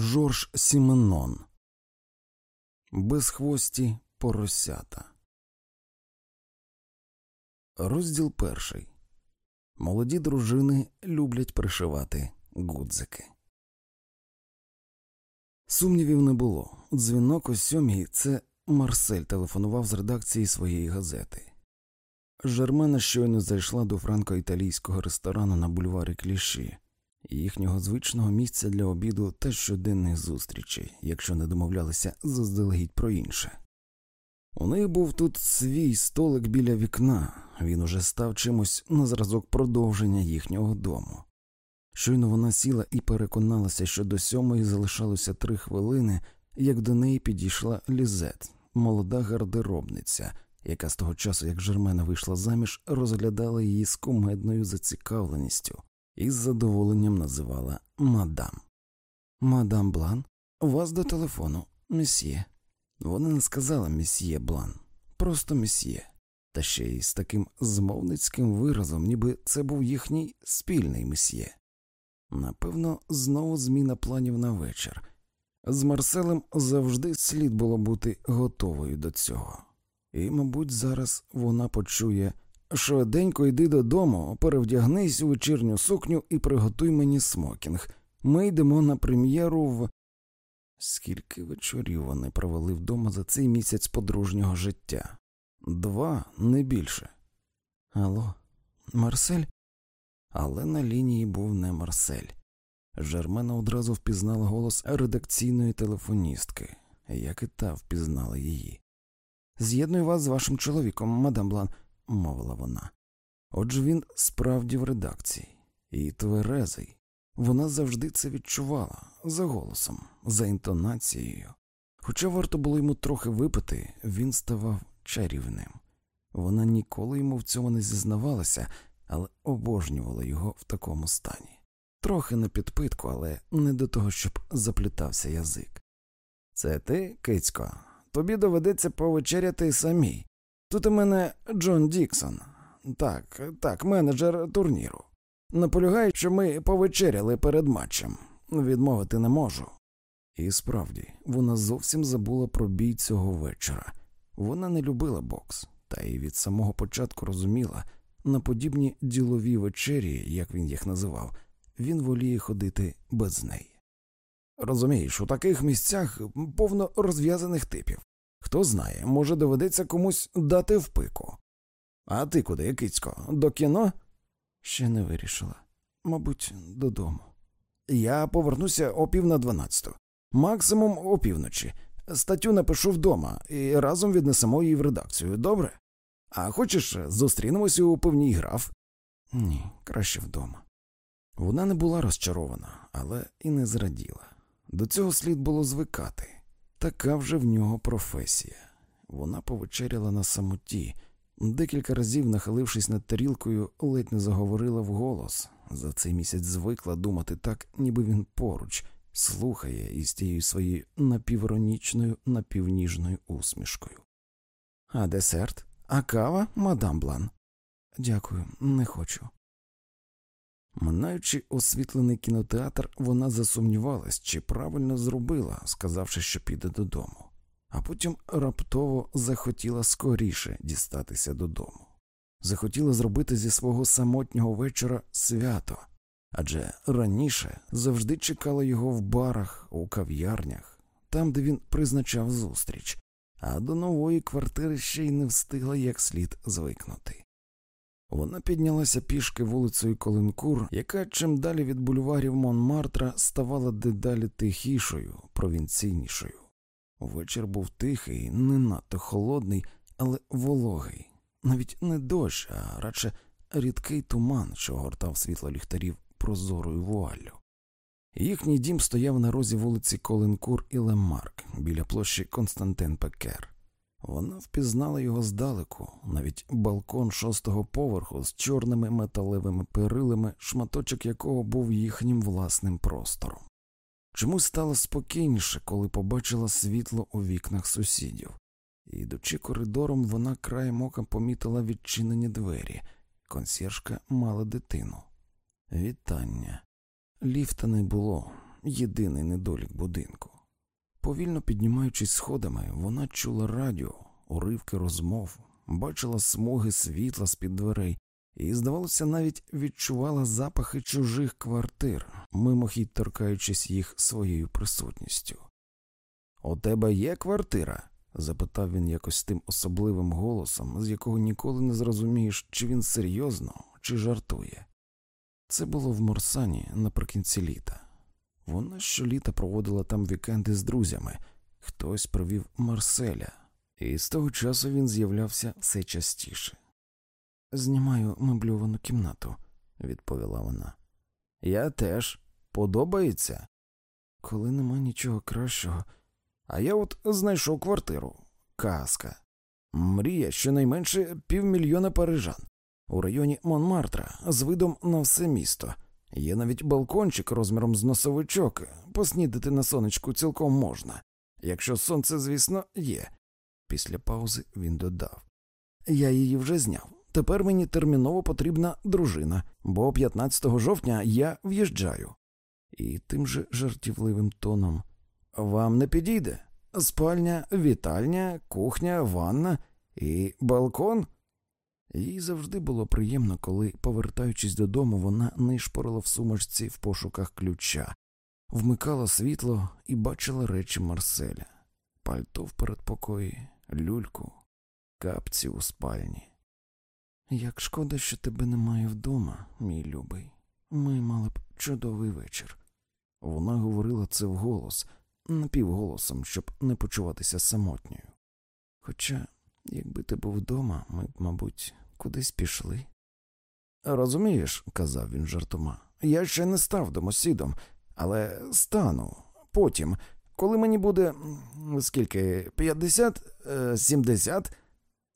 Жорж Сіменон Безхвості поросята. Розділ перший. Молоді дружини люблять пришивати гудзики. Сумнівів не було. Дзвінок о сьомій це Марсель телефонував з редакції своєї газети. Жермена щойно зайшла до франко-італійського ресторану на бульварі Кліші, їхнього звичного місця для обіду та щоденних зустрічей, якщо не домовлялися заздалегідь про інше. У них був тут свій столик біля вікна, він уже став чимось на зразок продовження їхнього дому. Щойно вона сіла і переконалася, що до сьомої залишалося три хвилини, як до неї підійшла Лізет, молода гардеробниця, яка з того часу, як Жермена вийшла заміж, розглядала її з кумедною зацікавленістю і з задоволенням називала мадам. Мадам Блан, вас до телефону, месьє. Вона не сказала месьє Блан, просто месьє, та ще й з таким змовницьким виразом, ніби це був їхній спільний месьє. Напевно, знову зміна планів на вечір. З Марселем завжди слід було бути готовою до цього, і, мабуть, зараз вона почує швиденько йди додому, перевдягнись у вечірню сукню і приготуй мені смокінг. Ми йдемо на прем'єру в. Скільки вечорів вони провели вдома за цей місяць подружнього життя? Два, не більше. Алло, Марсель? Але на лінії був не Марсель. Жермена одразу впізнала голос редакційної телефоністки, як і та впізнала її. З'єдную вас з вашим чоловіком, мадам Блан, мовила вона. Отже він справді в редакції, і тверезий. Вона завжди це відчувала за голосом, за інтонацією. Хоча варто було йому трохи випити, він ставав чарівним. Вона ніколи йому в цьому не зізнавалася, але обожнювала його в такому стані. Трохи на підпитку, але не до того, щоб заплітався язик. Це ти, кицько, тобі доведеться повечеряти самій. Тут у мене Джон Діксон, так, так, менеджер турніру. Наполягає, що ми повечеряли перед матчем, відмовити не можу. І справді, вона зовсім забула про бій цього вечора. Вона не любила бокс, та й від самого початку розуміла, на подібні ділові вечері, як він їх називав, він воліє ходити без неї. Розумієш, у таких місцях повно розв'язаних типів. Хто знає, може доведеться комусь дати в пику. А ти куди, кицько, до кіно? Ще не вирішила. Мабуть, додому. Я повернуся о пів на дванадцяту. Максимум опівночі. Статтю напишу вдома і разом віднесемо її в редакцію, добре? А хочеш, зустрінемося у певній граф? Ні, краще вдома. Вона не була розчарована, але і не зраділа. До цього слід було звикати. Така вже в нього професія. Вона повечеряла на самоті, декілька разів, нахилившись над тарілкою, ледь не заговорила вголос. За цей місяць звикла думати так, ніби він поруч, слухає із тією своєю напівронічною, напівніжною усмішкою. А десерт? А кава, мадам Блан? Дякую, не хочу. Минаючи освітлений кінотеатр, вона засумнівалась, чи правильно зробила, сказавши, що піде додому, а потім раптово захотіла скоріше дістатися додому. Захотіла зробити зі свого самотнього вечора свято, адже раніше завжди чекала його в барах, у кав'ярнях, там, де він призначав зустріч, а до нової квартири ще й не встигла як слід звикнути. Вона піднялася пішки вулицею Колинкур, яка чим далі від бульварів Монмартра ставала дедалі тихішою, провінційнішою. Вечір був тихий, не надто холодний, але вологий, навіть не дощ, а радше рідкий туман, що гортав світло ліхтарів прозорою вуаллю. Їхній дім стояв на розі вулиці Колинкур і Лемарк біля площі Константин Пекер. Вона впізнала його здалеку, навіть балкон шостого поверху з чорними металевими перилами, шматочок якого був їхнім власним простором. Чомусь стало спокійніше, коли побачила світло у вікнах сусідів. Ідучи коридором, вона краєм ока помітила відчинені двері. Консьєржка мала дитину. Вітання. Ліфта не було. єдиний недолік будинку. Повільно піднімаючись сходами, вона чула радіо, уривки розмов, бачила смуги світла з під дверей і, здавалося, навіть відчувала запахи чужих квартир, мимохідь торкаючись їх своєю присутністю. У тебе є квартира? запитав він якось тим особливим голосом, з якого ніколи не зрозумієш, чи він серйозно, чи жартує. Це було в Морсані наприкінці літа. Вона щоліта проводила там вікенди з друзями, хтось провів Марселя, і з того часу він з'являвся все частіше. Знімаю мебльовану кімнату, відповіла вона. Я теж подобається. Коли нема нічого кращого, а я от знайшов квартиру. Казка. Мрія щонайменше півмільйона парижан. У районі Монмартра з видом на все місто. Є навіть балкончик розміром з носовичок. Поснідати на сонечку цілком можна. Якщо сонце, звісно, є. Після паузи він додав Я її вже зняв. Тепер мені терміново потрібна дружина, бо 15 жовтня я в'їжджаю. І тим же жартівливим тоном вам не підійде спальня, вітальня, кухня, ванна і балкон. Їй завжди було приємно, коли, повертаючись додому, вона нишпорила в сумочці в пошуках ключа, вмикала світло і бачила речі Марселя, пальто в передпокої, люльку, капці у спальні. Як шкода, що тебе немає вдома, мій любий. Ми мали б чудовий вечір. Вона говорила це вголос, напівголосом, щоб не почуватися самотньою. Хоча, якби ти був вдома, ми б, мабуть, кудись пішли. Розумієш, казав він жартома, я ще не став домосідом, але стану потім, коли мені буде скільки п'ятдесят, е, сімдесят.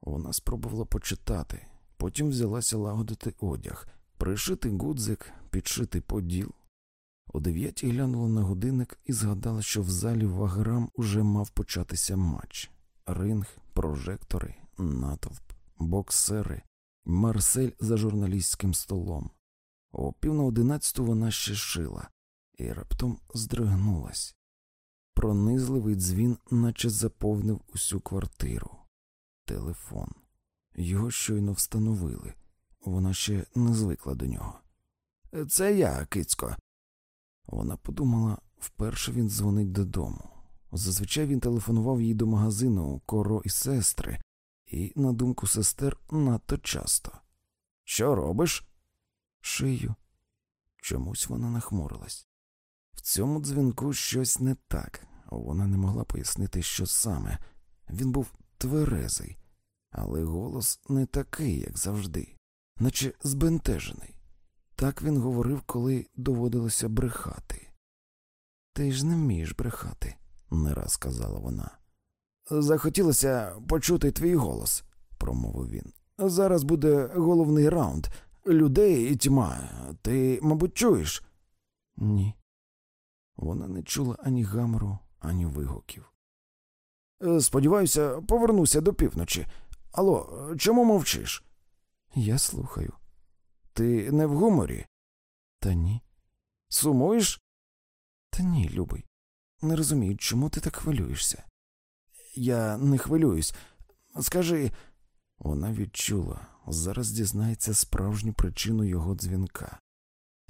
Вона спробувала почитати, потім взялася лагодити одяг, пришити гудзик, підшити поділ. О дев'ятій глянула на годинник і згадала, що в залі Ваграм уже мав початися матч ринг, прожектори, натовп, боксери, Марсель за журналістським столом. О пів на одинадцяту вона ще шила і раптом здригнулась. Пронизливий дзвін, наче заповнив усю квартиру. Телефон. Його щойно встановили. Вона ще не звикла до нього. Це я, кицько. Вона подумала, вперше він дзвонить додому. Зазвичай він телефонував їй до магазину коро і сестри, і, на думку сестер, надто часто. Що робиш? Шию. Чомусь вона нахмурилась. В цьому дзвінку щось не так. Вона не могла пояснити, що саме. Він був тверезий, але голос не такий, як завжди, наче збентежений. Так він говорив, коли доводилося брехати. Ти ж не вмієш брехати, не раз сказала вона. Захотілося почути твій голос, промовив він. Зараз буде головний раунд. Людей і тьма. Ти, мабуть, чуєш? Ні. Вона не чула ані гамору, ані вигуків. Сподіваюся, повернуся до півночі. Алло, чому мовчиш? Я слухаю. Ти не в гуморі? Та ні. Сумуєш? Та ні, любий. Не розумію, чому ти так хвилюєшся. Я не хвилююсь. Скажи, вона відчула, зараз дізнається справжню причину його дзвінка.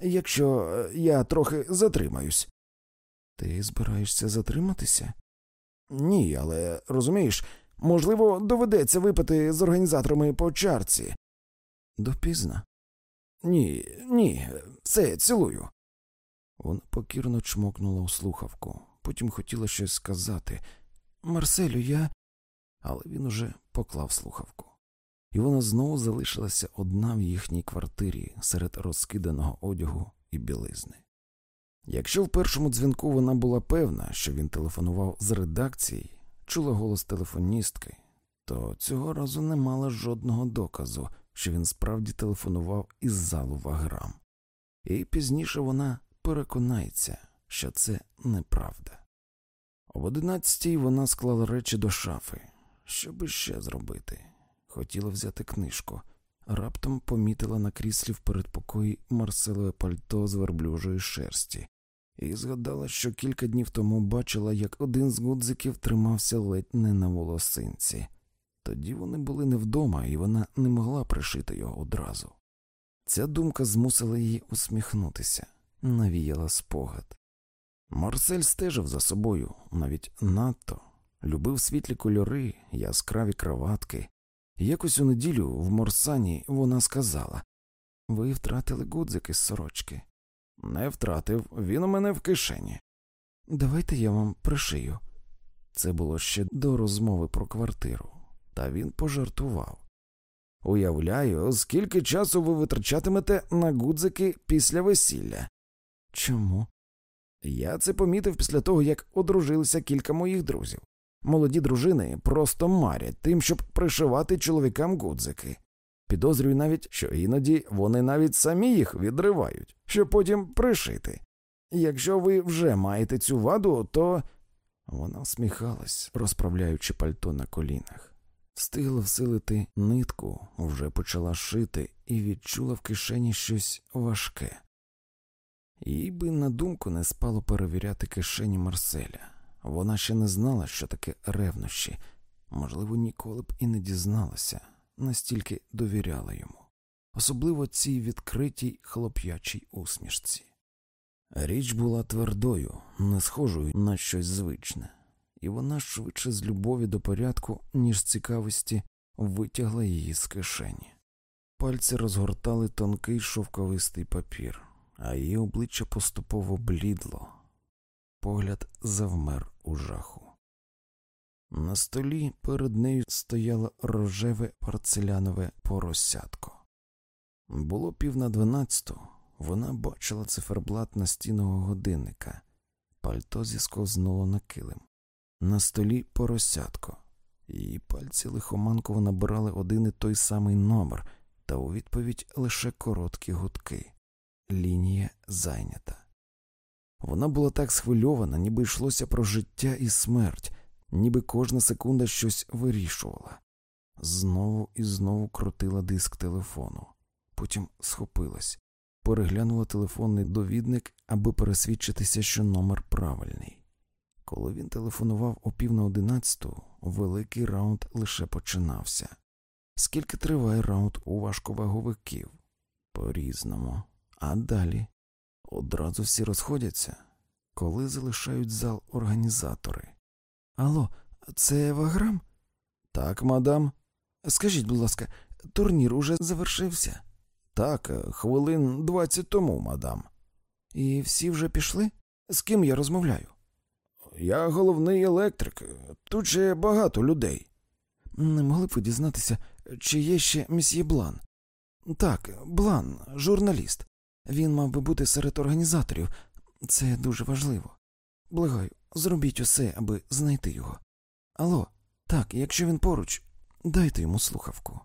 Якщо е, я трохи затримаюсь. Ти збираєшся затриматися? Ні, але розумієш, можливо, доведеться випити з організаторами по чарці. Допізно. Ні, ні, все, цілую. Вона покірно чмокнула у слухавку, потім хотіла щось сказати. Марселю, я. Але він уже поклав слухавку, і вона знову залишилася одна в їхній квартирі серед розкиданого одягу і білизни. Якщо в першому дзвінку вона була певна, що він телефонував з редакції, чула голос телефоністки, то цього разу не мала жодного доказу, що він справді телефонував із залу Ваграм. І пізніше вона переконається, що це неправда. Об одинадцятій вона склала речі до шафи. Що би ще зробити? Хотіла взяти книжку, раптом помітила на кріслі в передпокої Марселове пальто з верблюжої шерсті, і згадала, що кілька днів тому бачила, як один з гудзиків тримався ледь не на волосинці. Тоді вони були не вдома, і вона не могла пришити його одразу. Ця думка змусила її усміхнутися, навіяла спогад. Марсель стежив за собою навіть надто, любив світлі кольори, яскраві краватки. Якось у неділю в Морсані вона сказала Ви втратили гудзики з сорочки. Не втратив, він у мене в кишені. Давайте я вам пришию. Це було ще до розмови про квартиру, та він пожартував. Уявляю, скільки часу ви витрачатимете на гудзики після весілля. Чому? Я це помітив після того, як одружилися кілька моїх друзів. Молоді дружини просто марять тим, щоб пришивати чоловікам гудзики. Підозрюю навіть, що іноді вони навіть самі їх відривають, щоб потім пришити. Якщо ви вже маєте цю ваду, то. Вона всміхалась, розправляючи пальто на колінах. Встигла всилити нитку, вже почала шити і відчула в кишені щось важке. Їй би на думку не спало перевіряти кишені Марселя. Вона ще не знала, що таке ревнощі, можливо, ніколи б і не дізналася, настільки довіряла йому, особливо цій відкритій хлоп'ячій усмішці. Річ була твердою, не схожою на щось звичне, і вона швидше з любові до порядку, ніж з цікавості, витягла її з кишені. Пальці розгортали тонкий шовковистий папір, а її обличчя поступово блідло, погляд завмер у жаху. На столі перед нею стояло рожеве порцелянове поросятко. Було пів на дванадцяту, вона бачила циферблат настінного годинника, пальто зісковзнуло на килим. На столі поросятко, її пальці лихоманково набирали один і той самий номер, та у відповідь лише короткі гудки. Лінія зайнята. Вона була так схвильована, ніби йшлося про життя і смерть, ніби кожна секунда щось вирішувала. Знову і знову крутила диск телефону, потім схопилась, переглянула телефонний довідник, аби пересвідчитися, що номер правильний. Коли він телефонував о пів на одинадцяту, великий раунд лише починався. Скільки триває раунд у важковаговиків? По різному. А далі одразу всі розходяться, коли залишають зал організатори. Алло, це Ваграм? Так, мадам. Скажіть, будь ласка, турнір уже завершився? Так, хвилин двадцять тому, мадам. І всі вже пішли? З ким я розмовляю? Я головний електрик, тут ще багато людей. Не могли б ви дізнатися, чи є ще месьє Блан? Так, Блан, журналіст. Він мав би бути серед організаторів. Це дуже важливо. Благаю, зробіть усе, аби знайти його. Алло, так, якщо він поруч, дайте йому слухавку.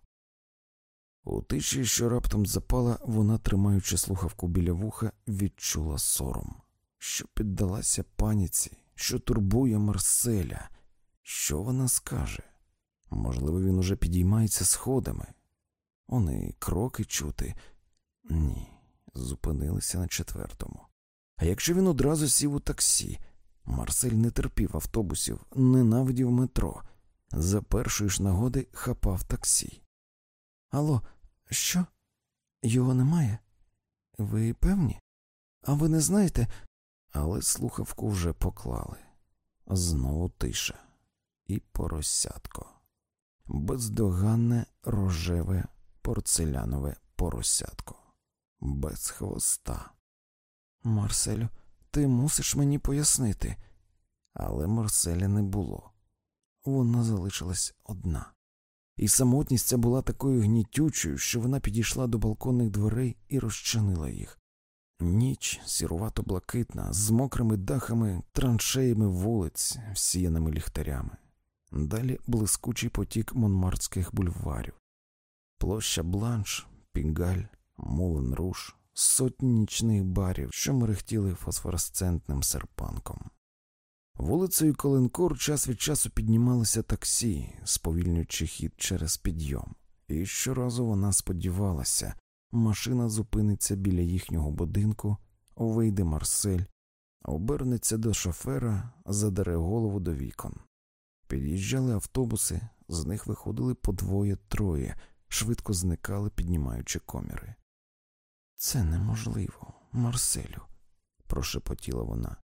У тиші, що раптом запала, вона, тримаючи слухавку біля вуха, відчула сором, що піддалася паніці, що турбує Марселя. Що вона скаже? Можливо, він уже підіймається сходами. Вони кроки чути. Ні, зупинилися на четвертому. А якщо він одразу сів у таксі, Марсель не терпів автобусів, ненавидів метро, за першої ж нагоди хапав таксі. Алло, що? Його немає? Ви певні? А ви не знаєте? Але слухавку вже поклали. Знову тиша і поросятко. Бездоганне рожеве порцелянове поросятко. Без хвоста. Марселю, ти мусиш мені пояснити. Але Марселя не було. Вона залишилась одна. І самотність ця була такою гнітючою, що вона підійшла до балконних дверей і розчинила їх. Ніч сірувато блакитна, з мокрими дахами, траншеями вулиць, всіяними ліхтарями. Далі блискучий потік монмартських бульварів, площа Бланш, Пігаль, Мулен Руш, сотні нічних барів, що мерехтіли фосфоресцентним серпанком. Вулицею Коленкор час від часу піднімалося таксі, сповільнюючи хід через підйом, і щоразу вона сподівалася, машина зупиниться біля їхнього будинку, вийде Марсель, обернеться до шофера, задере голову до вікон. Під'їжджали автобуси, з них виходили по двоє-троє, швидко зникали, піднімаючи коміри. Це неможливо, Марселю, прошепотіла вона.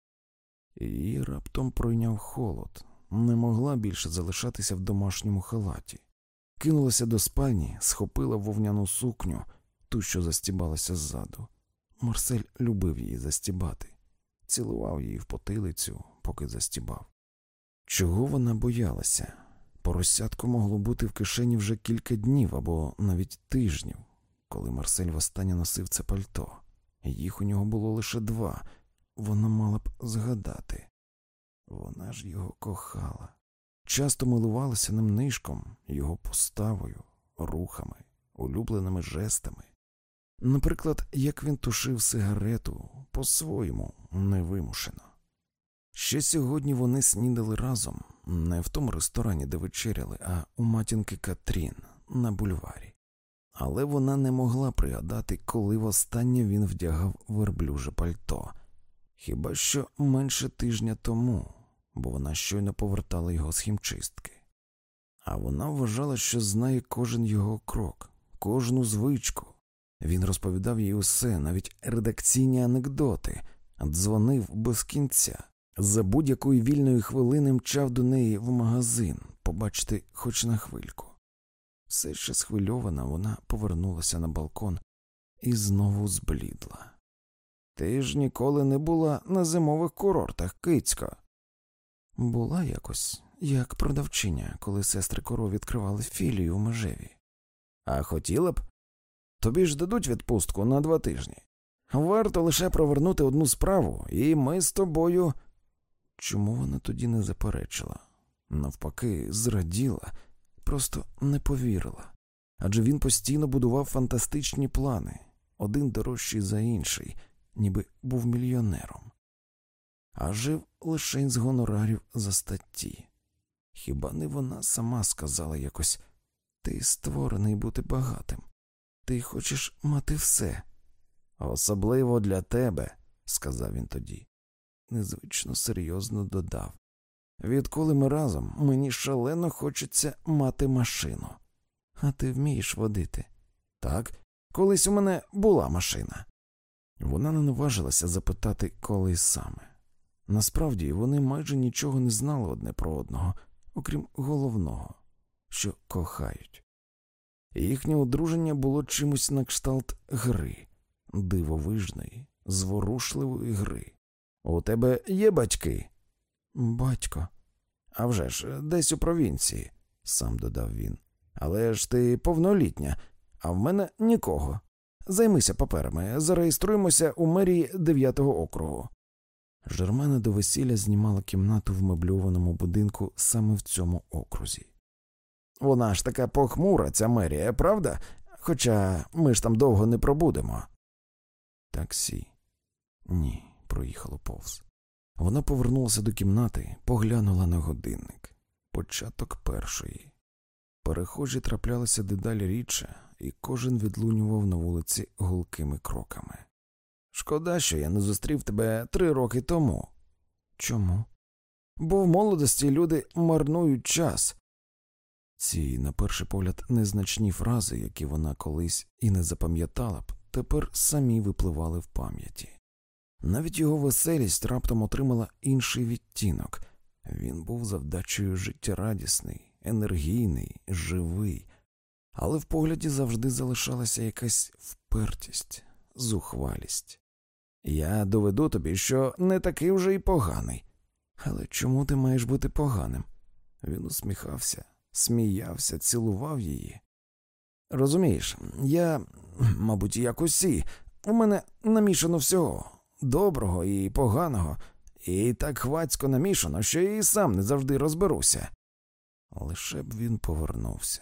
Її раптом пройняв холод, не могла більше залишатися в домашньому халаті. Кинулася до спальні, схопила вовняну сукню, ту, що застібалася ззаду. Марсель любив її застібати, цілував її в потилицю, поки застібав. Чого вона боялася? Поросятко могло бути в кишені вже кілька днів або навіть тижнів, коли Марсель востаннє носив це пальто. Їх у нього було лише два. Вона мала б згадати. Вона ж його кохала, часто милувалася ним нишком, його поставою, рухами, улюбленими жестами. Наприклад, як він тушив сигарету по-своєму невимушено. Ще сьогодні вони снідали разом, не в тому ресторані, де вечеряли, а у матінки Катрін на бульварі. Але вона не могла пригадати, коли востаннє він вдягав верблюже пальто, хіба що менше тижня тому, бо вона щойно повертала його з хімчистки. А вона вважала, що знає кожен його крок, кожну звичку. Він розповідав їй усе, навіть редакційні анекдоти, дзвонив без кінця. За будь-якої вільної хвилини мчав до неї в магазин побачити хоч на хвильку. Все ще схвильована, вона повернулася на балкон і знову зблідла. Ти ж ніколи не була на зимових курортах, кицько. Була якось, як продавчиня, коли сестри Коро відкривали філію у межеві. А хотіла б? Тобі ж дадуть відпустку на два тижні. Варто лише провернути одну справу, і ми з тобою. Чому вона тоді не заперечила? Навпаки, зраділа, просто не повірила. Адже він постійно будував фантастичні плани, один дорожчий за інший, ніби був мільйонером, а жив лише з гонорарів за статті. Хіба не вона сама сказала якось ти створений бути багатим, ти хочеш мати все, особливо для тебе, сказав він тоді незвично серйозно додав. Відколи ми разом, мені шалено хочеться мати машину. А ти вмієш водити? Так, колись у мене була машина. Вона не наважилася запитати, коли саме. Насправді вони майже нічого не знали одне про одного, окрім головного, що кохають. Їхнє одруження було чимось на кшталт гри, дивовижної, зворушливої гри. У тебе є батьки? Батько. «А вже ж, десь у провінції, сам додав він. Але ж ти повнолітня, а в мене нікого. Займися паперами, зареєструємося у мерії 9-го округу. Жермена до весілля знімала кімнату в мебльованому будинку саме в цьому окрузі. Вона ж така похмура, ця мерія, правда? Хоча ми ж там довго не пробудемо. Таксі. Ні проїхало повз. Вона повернулася до кімнати, поглянула на годинник. Початок першої. Перехожі траплялися дедалі рідше, і кожен відлунював на вулиці гулкими кроками. Шкода, що я не зустрів тебе три роки тому. Чому? Бо в молодості люди марнують час. Ці, на перший погляд, незначні фрази, які вона колись і не запам'ятала б, тепер самі випливали в пам'яті. Навіть його веселість раптом отримала інший відтінок. Він був завдачею життєрадісний, енергійний, живий, але в погляді завжди залишалася якась впертість, зухвалість. Я доведу тобі, що не такий вже й поганий. Але чому ти маєш бути поганим? Він усміхався, сміявся, цілував її. Розумієш, я, мабуть, як усі, у мене намішано всього доброго і поганого, і так хвацько намішано, що і сам не завжди розберуся. Лише б він повернувся,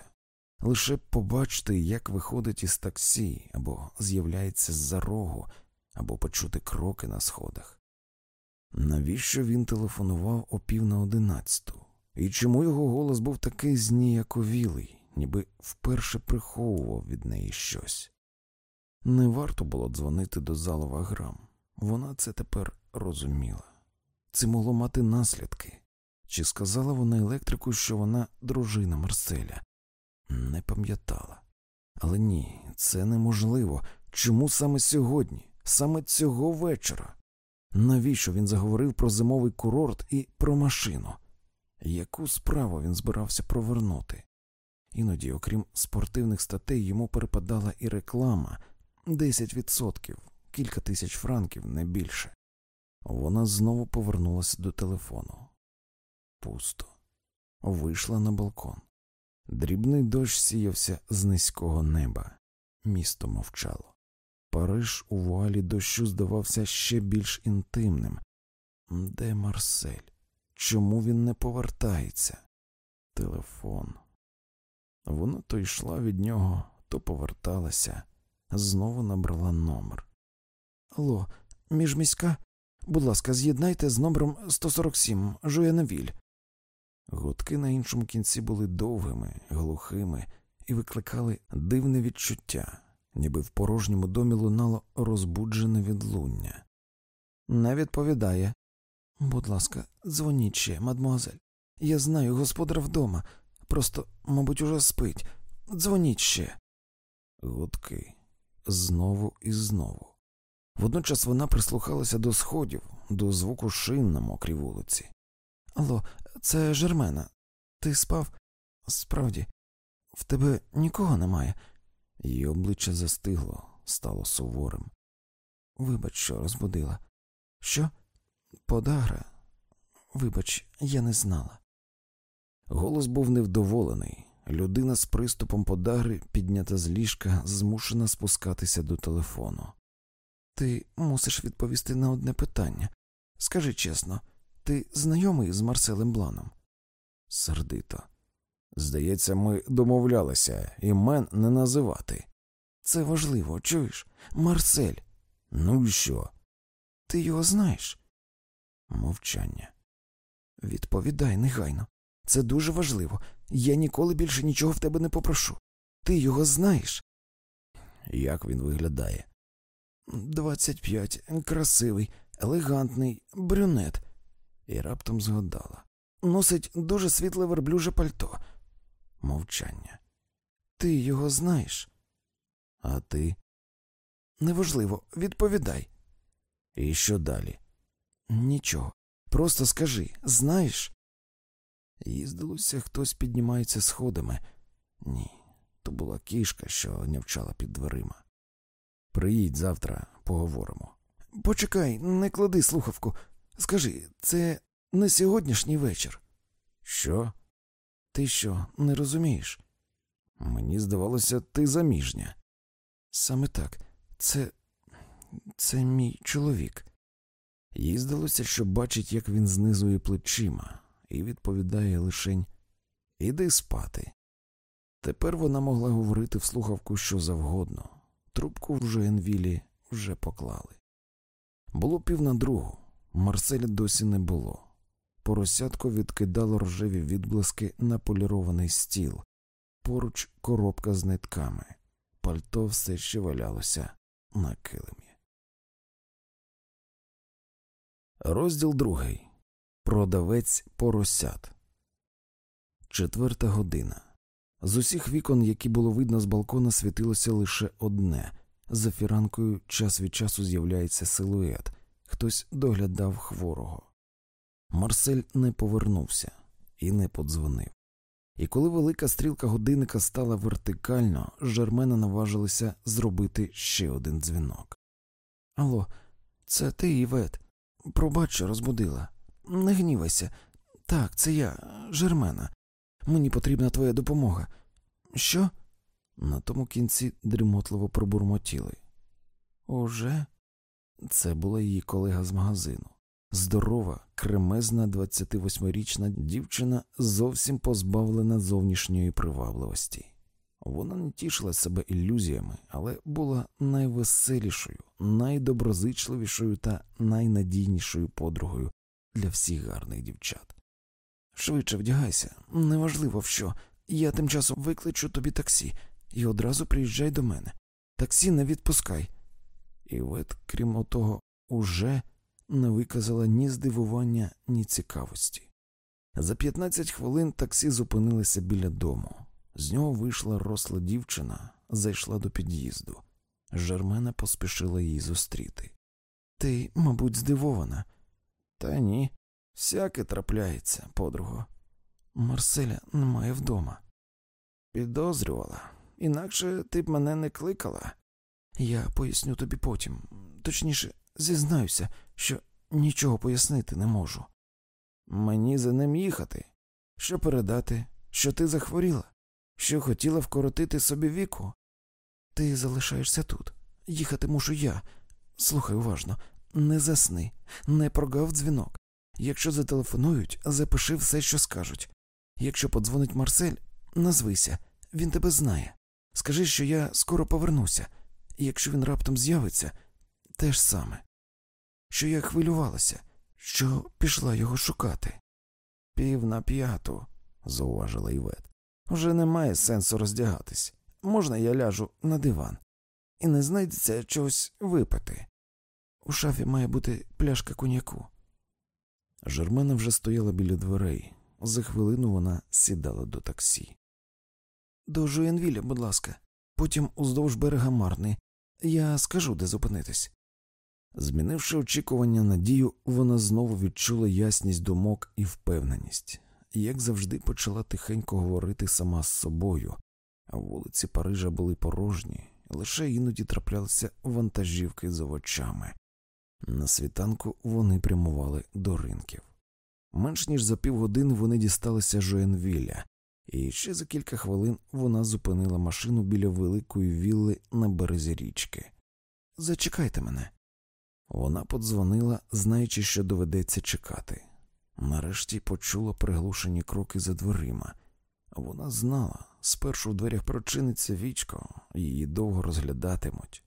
лише б побачити, як виходить із таксі, або з'являється з-за рогу, або почути кроки на сходах. Навіщо він телефонував о пів на одинадцяту? І чому його голос був такий зніяковілий, ніби вперше приховував від неї щось? Не варто було дзвонити до залова грам. Вона це тепер розуміла. Це могло мати наслідки. Чи сказала вона електрику, що вона дружина Марселя? Не пам'ятала. Але ні, це неможливо. Чому саме сьогодні, саме цього вечора? Навіщо він заговорив про зимовий курорт і про машину? Яку справу він збирався провернути? Іноді, окрім спортивних статей, йому перепадала і реклама 10%, кілька тисяч франків, не більше. Вона знову повернулася до телефону. Пусто. Вийшла на балкон. Дрібний дощ сіявся з низького неба. Місто мовчало. Париж у вуалі дощу здавався ще більш інтимним. Де Марсель? Чому він не повертається? Телефон. Вона то йшла від нього, то поверталася, знову набрала номер. Алло, міжміська? Будь ласка, з'єднайте з номером 147 Жуяновіль. Гудки на іншому кінці були довгими, глухими і викликали дивне відчуття, ніби в порожньому домі лунало розбуджене відлуння. Не відповідає. Будь ласка, дзвоніть ще, мадмуазель. Я знаю, господар вдома. Просто, мабуть, уже спить. Дзвоніть ще. Гудки знову і знову. Водночас вона прислухалася до сходів, до звуку шин на мокрій вулиці. Алло, це Жермена. Ти спав? Справді, в тебе нікого немає. Її обличчя застигло, стало суворим. Вибач, що розбудила. Що? Подагра? Вибач, я не знала. Голос був невдоволений. Людина з приступом подагри, піднята з ліжка, змушена спускатися до телефону. Ти мусиш відповісти на одне питання. Скажи чесно, ти знайомий з Марселем Бланом? Сердито. Здається, ми домовлялися імен не називати. Це важливо, чуєш? Марсель. Ну і що? Ти його знаєш? Мовчання. Відповідай негайно. Це дуже важливо. Я ніколи більше нічого в тебе не попрошу. Ти його знаєш? Як він виглядає? Двадцять п'ять, красивий, елегантний, брюнет. І раптом згадала. Носить дуже світле верблюже пальто. Мовчання. Ти його знаєш? А ти? Неважливо, відповідай. І що далі? Нічого. Просто скажи, знаєш? Їй здалося, хтось піднімається сходами. Ні, то була кішка, що нявчала під дверима. Приїдь завтра, поговоримо. Почекай, не клади слухавку. Скажи, це не сьогоднішній вечір. Що? Ти що, не розумієш? Мені здавалося, ти заміжня. Саме так, це це мій чоловік. Їй здалося, що бачить, як він знизує плечима, і відповідає лишень Іди спати. Тепер вона могла говорити в слухавку що завгодно. Трубку в Жуенвілі вже поклали. Було пів на другу. Марселя досі не було. Поросятко відкидало рожеві відблиски на полірований стіл, поруч коробка з нитками, пальто все ще валялося на килимі. Розділ другий. Продавець поросят. Четверта година. З усіх вікон, які було видно з балкона, світилося лише одне. За фіранкою час від часу з'являється силует. Хтось доглядав хворого. Марсель не повернувся і не подзвонив. І коли велика стрілка годинника стала вертикально, Жермена наважилася зробити ще один дзвінок. Алло, це ти, Івет. Пробач, розбудила. Не гнівайся. Так, це я, Жермена. Мені потрібна твоя допомога. Що? На тому кінці дрімотливо пробурмотіли. Уже? Це була її колега з магазину. Здорова, кремезна 28-річна дівчина, зовсім позбавлена зовнішньої привабливості. Вона не тішила себе ілюзіями, але була найвеселішою, найдоброзичливішою та найнадійнішою подругою для всіх гарних дівчат. Швидше вдягайся, неважливо в що. Я тим часом викличу тобі таксі і одразу приїжджай до мене. Таксі не відпускай. І Вет, крім отого, уже не виказала ні здивування, ні цікавості. За 15 хвилин таксі зупинилося біля дому. З нього вийшла росла дівчина, зайшла до під'їзду. Жермена поспішила її зустріти. Ти, мабуть, здивована? Та ні, всяке трапляється, подруго. Марселя немає вдома. Підозрювала, інакше ти б мене не кликала. Я поясню тобі потім. Точніше, зізнаюся, що нічого пояснити не можу. Мені за ним їхати. Що передати, що ти захворіла, що хотіла вкоротити собі віку. Ти залишаєшся тут. Їхати мушу я. Слухай уважно, не засни, не прогав дзвінок. Якщо зателефонують, запиши все, що скажуть. Якщо подзвонить Марсель, назвися, він тебе знає. Скажи, що я скоро повернуся, якщо він раптом з'явиться, те ж саме. Що я хвилювалася, що пішла його шукати. Пів на п'яту, зауважила Івет. Уже немає сенсу роздягатись. Можна я ляжу на диван, і не знайдеться чогось випити. У шафі має бути пляшка коньяку. Жермена вже стояла біля дверей. За хвилину вона сідала до таксі. До Жуєнвіля, будь ласка, потім уздовж берега Марни. Я скажу, де зупинитись. Змінивши очікування надію, вона знову відчула ясність думок і впевненість, як завжди почала тихенько говорити сама з собою, а вулиці Парижа були порожні, лише іноді траплялися вантажівки з овочами. На світанку вони прямували до ринків. Менш ніж за півгодини вони дісталися Жоенвілля, і ще за кілька хвилин вона зупинила машину біля великої вілли на березі річки. Зачекайте мене. Вона подзвонила, знаючи, що доведеться чекати. Нарешті почула приглушені кроки за дверима. Вона знала, спершу в дверях прочиниться вічко, її довго розглядатимуть.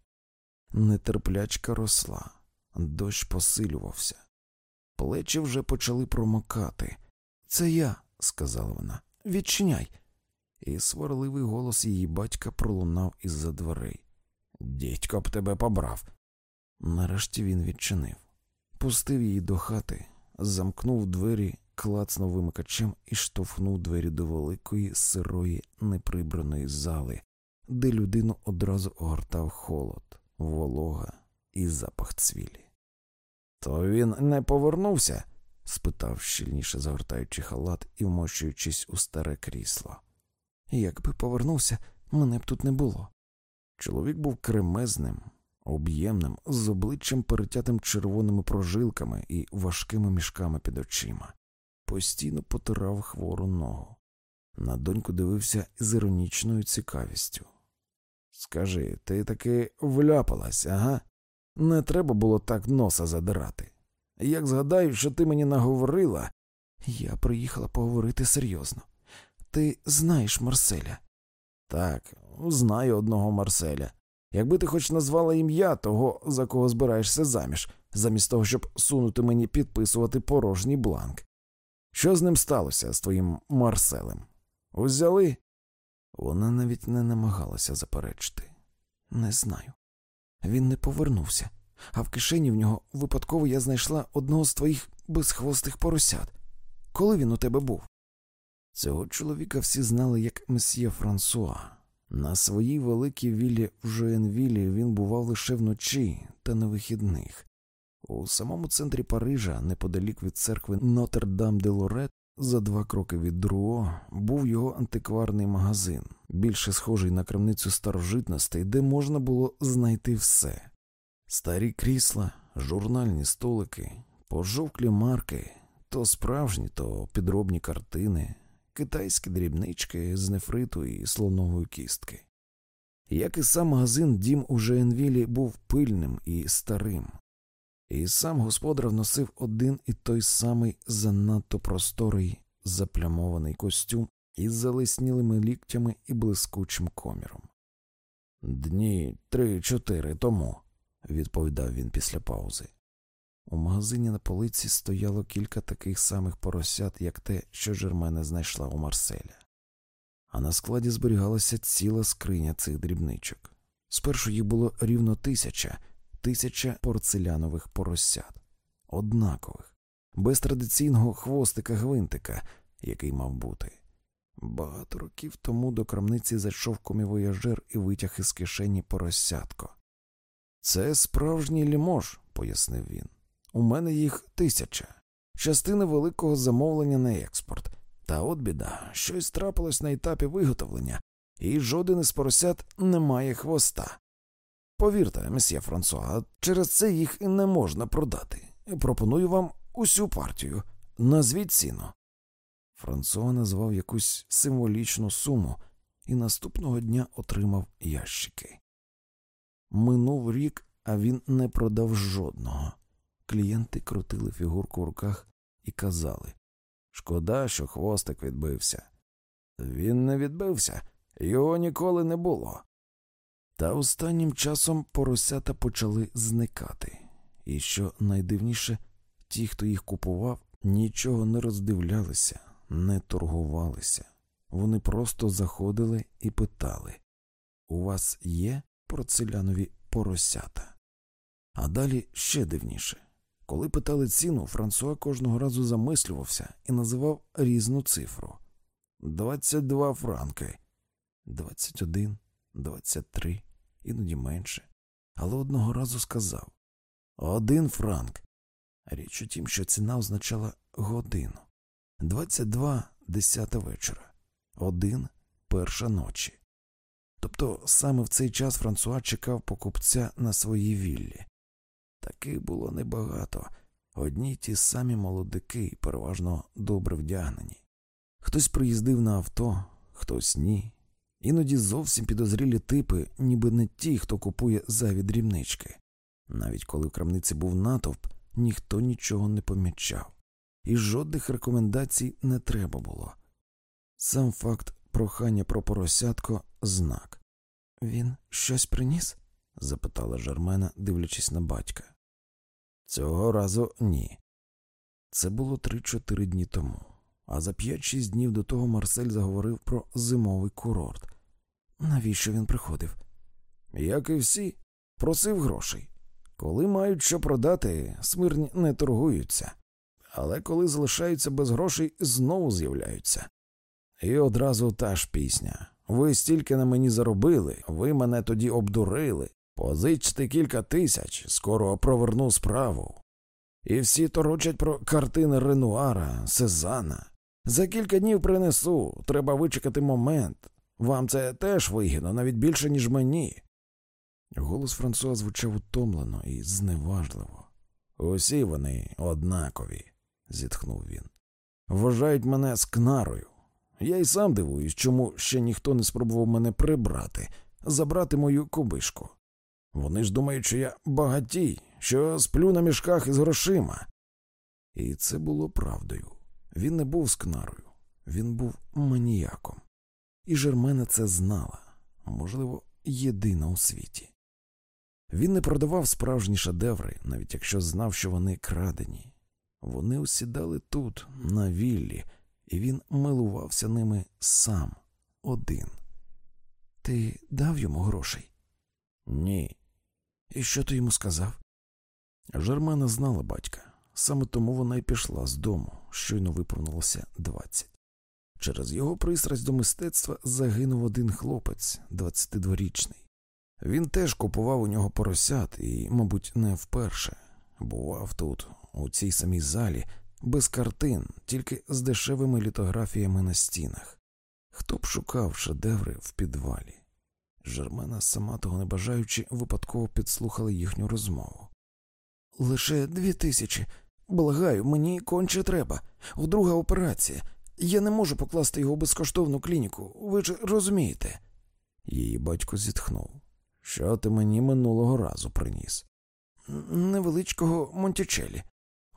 Нетерплячка росла, дощ посилювався. Плечі вже почали промокати. Це я, сказала вона, відчиняй. І сварливий голос її батька пролунав із за дверей. Дідько б тебе побрав. Нарешті він відчинив, пустив її до хати, замкнув двері, клацнув вимикачем і штовхнув двері до великої сирої неприбраної зали, де людину одразу огортав холод, волога і запах цвілі. То він не повернувся? спитав щільніше загортаючи халат і вмощуючись у старе крісло. Якби повернувся, мене б тут не було. Чоловік був кремезним, об'ємним, з обличчям перетятим червоними прожилками і важкими мішками під очима, постійно потирав хвору ногу. На доньку дивився з іронічною цікавістю. Скажи, ти таки вляпалась, ага? Не треба було так носа задирати. Як згадаю, що ти мені наговорила, я приїхала поговорити серйозно. Ти знаєш Марселя? Так, знаю одного Марселя. Якби ти хоч назвала ім'я того, за кого збираєшся заміж, замість того, щоб сунути мені підписувати порожній бланк. Що з ним сталося з твоїм Марселем? Узяли? Вона навіть не намагалася заперечити. Не знаю. Він не повернувся, а в кишені в нього випадково я знайшла одного з твоїх безхвостих поросят. Коли він у тебе був? Цього чоловіка всі знали як месьє Франсуа. На своїй великій віллі в Жоенвілі він бував лише вночі та на вихідних. У самому центрі Парижа, неподалік від церкви Нотр-Дам де Лорет, за два кроки від Друо, був його антикварний магазин, більше схожий на крамницю старожитностей, де можна було знайти все старі крісла, журнальні столики, пожовклі марки, то справжні, то підробні картини, китайські дрібнички з нефриту і слонової кістки. Як і сам магазин, дім у Жеенвілі був пильним і старим, і сам господар носив один і той самий занадто просторий заплямований костюм із залиснілими ліктями і блискучим коміром. Дні три-чотири тому, відповідав він після паузи. У магазині на полиці стояло кілька таких самих поросят, як те, що Жермена знайшла у Марселя, а на складі зберігалася ціла скриня цих дрібничок. Спершу їх було рівно тисяча, тисяча порцелянових поросят. однакових, без традиційного хвостика гвинтика, який мав бути. Багато років тому до крамниці зайшов комівояжер і витяг із кишені поросятко. Це справжній лімож, пояснив він. У мене їх тисяча, частина великого замовлення на експорт. Та от біда, щось трапилось на етапі виготовлення, і жоден із поросят не має хвоста. Повірте, месьє Франсуа, через це їх не можна продати. Пропоную вам усю партію. Назвіть ціну. Франсуа назвав якусь символічну суму і наступного дня отримав ящики. Минув рік, а він не продав жодного. Клієнти крутили фігурку в руках і казали Шкода, що хвостик відбився. Він не відбився, його ніколи не було. Та останнім часом поросята почали зникати, і що найдивніше, ті, хто їх купував, нічого не роздивлялися, не торгувалися. Вони просто заходили і питали У вас є порцелянові поросята? А далі ще дивніше. Коли питали ціну, Франсуа кожного разу замислювався і називав різну цифру: 22 франки, 21, 23, іноді менше. Але одного разу сказав один франк. Річ у тім, що ціна означала годину, 22 десята вечора, один перша ночі. Тобто саме в цей час Франсуа чекав покупця на своїй віллі. Таких було небагато, одні ті самі молодики, переважно добре вдягнені. Хтось приїздив на авто, хтось ні. Іноді зовсім підозрілі типи, ніби не ті, хто купує зайві дрібнички. Навіть коли в крамниці був натовп, ніхто нічого не помічав, і жодних рекомендацій не треба було. Сам факт прохання про поросятко знак. Він щось приніс? запитала Жермена, дивлячись на батька. Цього разу ні. Це було три-чотири дні тому, а за п'ять-шість днів до того Марсель заговорив про зимовий курорт. Навіщо він приходив? Як і всі, просив грошей. Коли мають що продати, смирні не торгуються, але коли залишаються без грошей, знову з'являються. І одразу та ж пісня. Ви стільки на мені заробили, ви мене тоді обдурили, Позичте кілька тисяч, скоро проверну справу. І всі торочать про картини Ренуара, Сезана. За кілька днів принесу, треба вичекати момент. Вам це теж вигідно, навіть більше, ніж мені. Голос Франсуа звучав утомлено і зневажливо. Усі вони однакові, зітхнув він. Вважають мене скнарою. Я й сам дивуюсь, чому ще ніхто не спробував мене прибрати, забрати мою кубишку. Вони ж думають, що я багатій, що сплю на мішках із грошима. І це було правдою. Він не був скнарою, він був маніяком. І Жермена це знала, можливо, єдина у світі. Він не продавав справжні шедеври, навіть якщо знав, що вони крадені. Вони усідали тут, на віллі, і він милувався ними сам один. Ти дав йому грошей? Ні. І що ти йому сказав? Жермена знала батька, саме тому вона й пішла з дому, щойно виповнилося двадцять. Через його пристрасть до мистецтва загинув один хлопець, 22-річний. Він теж купував у нього поросят і, мабуть, не вперше. Бував тут, у цій самій залі, без картин, тільки з дешевими літографіями на стінах. Хто б шукав шедеври в підвалі? Жермена, сама того не бажаючи, випадково підслухала їхню розмову. Лише дві тисячі. Благаю, мені конче треба. Вдруга операція. Я не можу покласти його в безкоштовну клініку, ви ж розумієте. Її батько зітхнув. Що ти мені минулого разу приніс? Невеличкого Монтічелі.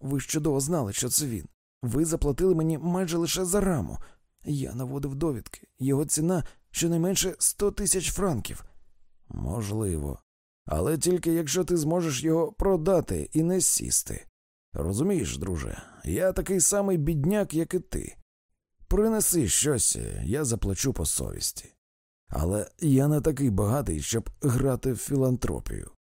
Ви ж чудово знали, що це він. Ви заплатили мені майже лише за раму. Я наводив довідки. Його ціна щонайменше сто тисяч франків. Можливо, але тільки якщо ти зможеш його продати і не сісти. Розумієш, друже, я такий самий бідняк, як і ти. Принеси щось, я заплачу по совісті. Але я не такий багатий, щоб грати в філантропію.